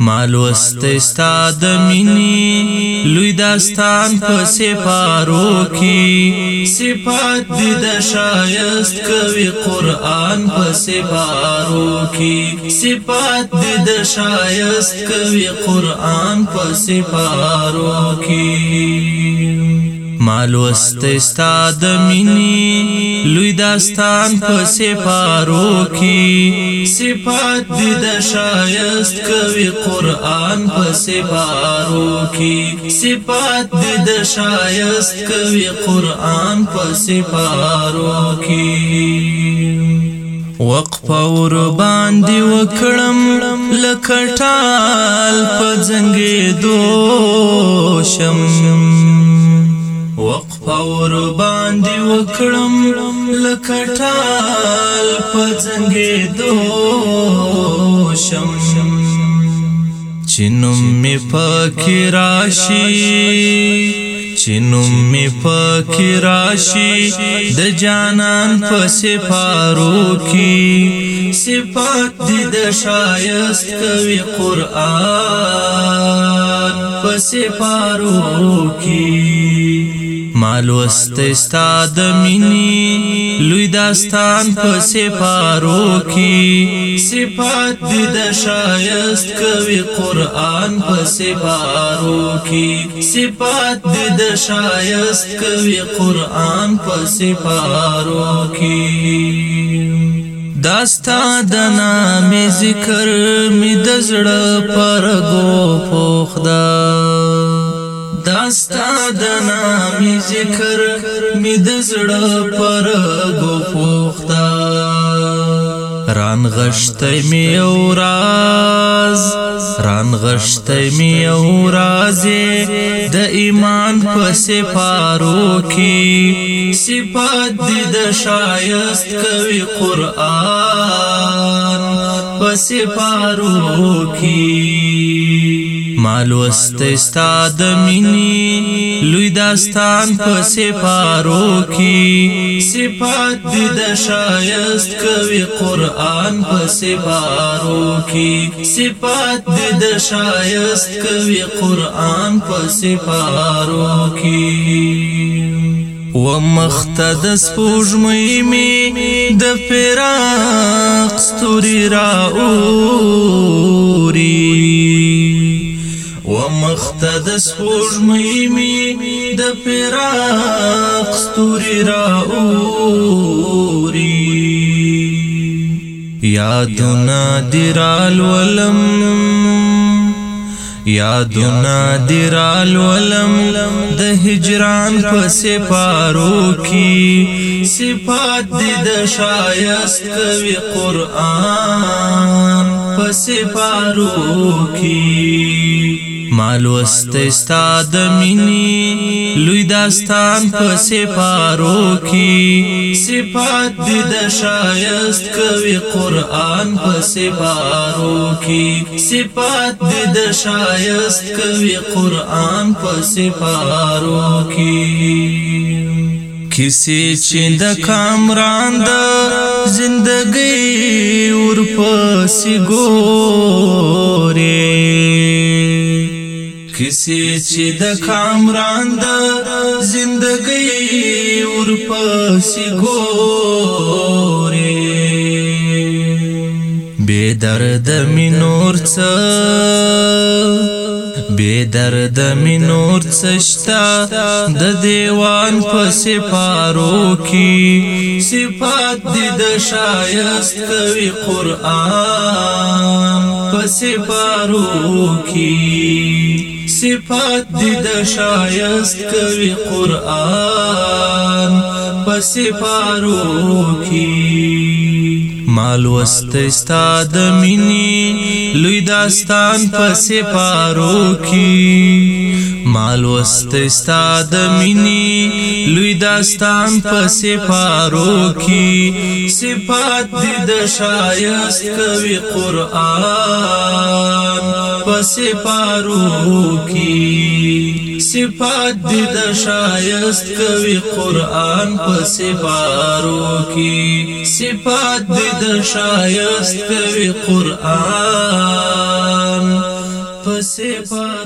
مالوست استاد منی لوی داستان په سپارو کې صفات دې د شایست کوي قران په سپارو کې صفات دې د شایست کوي قران په سپارو کې مالوست استاد منی لوی داستان په سپارو کې صفات دې د شایست کوي قران په سپارو کې صفات دې د شایست کوي قران په سپارو کې وقف اور باندې وکړم لکټال په زنګې دوشم اور باندې وکړم لکټال په څنګه دو شم چنم می پاکی راشی چنم می پاکی راشی د جانان په سفارو کی صفات دي د شایست کوي قران په سفارو کی مالوست استاد منی لوی داستان په سپارو کې صفات دې د شایست کوي قران په سپارو کې صفات دې د شایست کوي قران په سپارو کې داستا د نامې ذکر می د زړه پر گو پوخدا داستا د نامې ذکر مې د زړه پر غوښتا ران غشتې مې او راز ران غشتې مې او راز د ایمان په سفارو کې صفات د شایست کوي قران په سفارو کې مالوست استاد منی لوی داستان په سپارو کې صفات دې د شایست کوي قران په سپارو کې صفات دې د شایست کوي قران په سپارو کې و مختد سپوږمۍ می د فراق ستوري را اوري تخت د سپوږمۍ می د فراق ستوري را اوري یادنا درال ولم یادنا درال ولم د هجران په سپارو کې صفات د شایست کوي قران په سپارو کې مالوست استاد منی لوی داستان په سپارو کې صفات دې د شایست کوي قران په سپارو کې صفات دې د شایست کوي قران په سپارو کې کسی چې د کامران د زندګۍ ورپسې ګوري کسی چې د کامران د زندګۍ ورپسې ګوري بے درد می نور څه بے درد می نور څشتا د دیوان په سپارو کې صفات د شایست کوي قران په سپارو کې صفات دي د شایست کوي قران په سپارو کې مال واست استاد مني لوی داستان په سپارو کې مالوست استاد منی لوی داستان په سفارو کی صفات دې د شایست کوي قران په سفارو کی صفات دې د شایست کوي قران په سفارو کی صفات دې د شایست کوي قران په سفارو